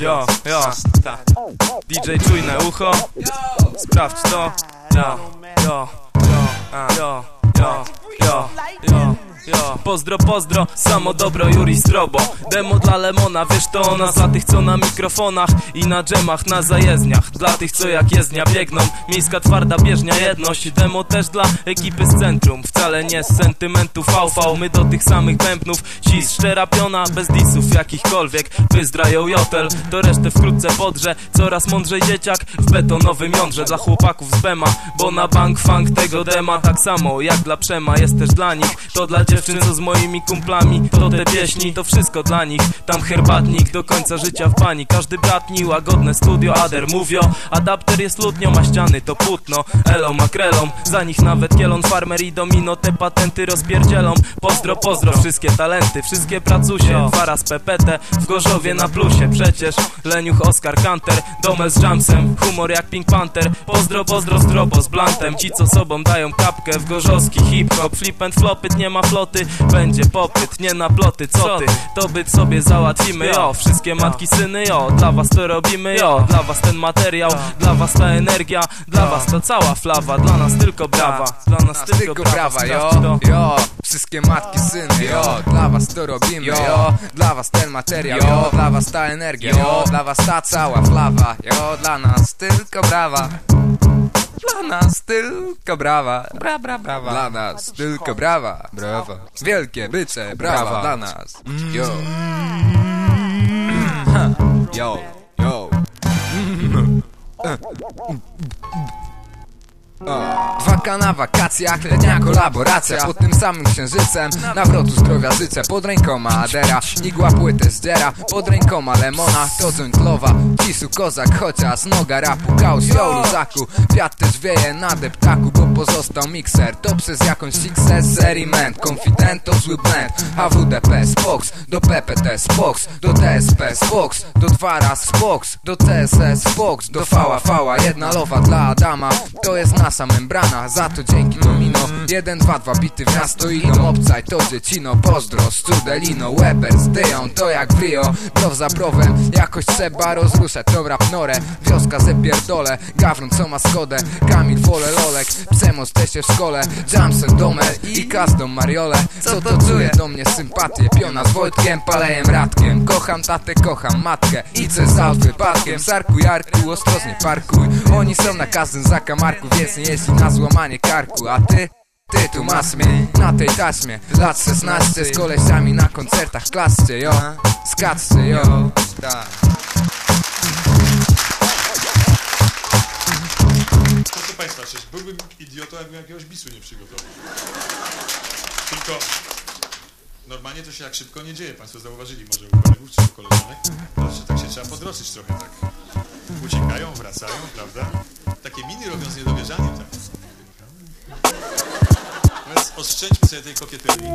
Jo, jo, ta. DJ czujne ucho. Sprawdź to. Jo, jo, jo, a, jo, jo, pozdro, pozdro, samo dobro, Juri Strobo. Demo dla Lemona, wiesz to ona Dla tych co na mikrofonach i na dżemach, na zajezdniach. Dla tych co jak jezdnia biegną Miejska twarda bieżnia jedność. Demo też dla ekipy z centrum Wcale nie z sentymentu VV My do tych samych bębnów Cis, szczera piona, bez disów jakichkolwiek. Wyzdrają jotel, to resztę wkrótce podrze. Coraz mądrzej dzieciak w betonowym jądrze Dla chłopaków z Bema, bo na bank funk tego dema Tak samo jak dla Przema jest też dla nich. To dla dziewczyn co z moimi kumplami. To te pieśni, to wszystko dla nich. Tam herbatnik do końca życia w bani Każdy bratni, łagodne studio, Ader mówią. Adapter jest lutnią, a ściany to płótno. Elo makrelą, za nich nawet kielon. Farmer i domino, te patenty rozpierdzielą. Pozdro, pozdro, wszystkie talenty, wszystkie pracusie. Faras PPT, w Gorzowie na plusie. Przecież Leniuch, Oscar, Kanter Domel z Jamsem, humor jak Pink Panther. Pozdro, pozdro, zdrobo z blantem. Ci co sobą dają kapkę w gorzowski hip-hop. Flip and flopyt, nie ma floty Będzie popyt, nie na ploty, co ty? To byt sobie załatwimy, jo. Wszystkie matki, syny, jo. Dla was to robimy, jo. Dla was ten materiał, dla was ta energia. Dla was to cała flawa, dla nas tylko brawa. Dla nas tylko brawa, jo, jo. Wszystkie matki, syny, jo. Dla was to robimy, jo. Dla was ten materiał, jo. Dla was ta energia, jo. Dla was ta cała flawa, jo. Dla nas tylko brawa dla nas tylko brawa, bra, bra, brawa. Dla nas tylko brawa, brawa. Wielkie bycze, brawa dla nas. Yo Yo, yo Waka na wakacjach, letnia kolaboracja Pod tym samym księżycem Nawrotu zdrowia życzę Pod rękoma Adera Igła płytę zdziera Pod rękoma Lemona To dżunglowa Cisu kozak Chociaż noga rapu Kaos yo luzaku Wiatr też wieje na deptaku Bo pozostał mikser To przez jakąś fixę Seriment Confident zły blend HWDP Spox Do PPT Spox Do TSP Spox Do dwa raz Spox Do CSS Spox Do Fała Fała Jedna lowa dla Adama. To jest nasza membrana Za to dzięki domino Jeden, dwa, dwa bity w miasto idą Obcaj to dziecino. Pozdro Studelino Weber zdyją To jak w Rio. Brow za browem Jakoś trzeba rozruszać To rap norę. Wioska ze pierdole Gawron co ma skodę Kamil Wole Lolek Przemoc też się w szkole. Jamsen Domel I każdą Mariolę Co to czuje do mnie sympatię Piona z Wojtkiem Palejem Radkiem. Kocham tatę, kocham matkę I co z aut wypadkiem. Sarku Jarku Ostrożnie parkuj. Oni są na każdym zakamarku Więc nie jeździ na złamanie karku. A ty? Ty tu masz mnie na tej taśmie. Lat 16 z koleżami na koncertach Klaszcie jo, skaczcie jo. Proszę Państwa, przecież byłbym idiotą, jakbym jakiegoś bisu nie przygotował. Tylko normalnie to się tak szybko nie dzieje. Państwo zauważyli może u kolegów czy u koleżanek, że tak się trzeba podroszyć trochę tak. Uciekają, wracają, prawda? Takie miny robią z niedowierzaniem. Tak. Więc oszczędźmy sobie tej kokieterii.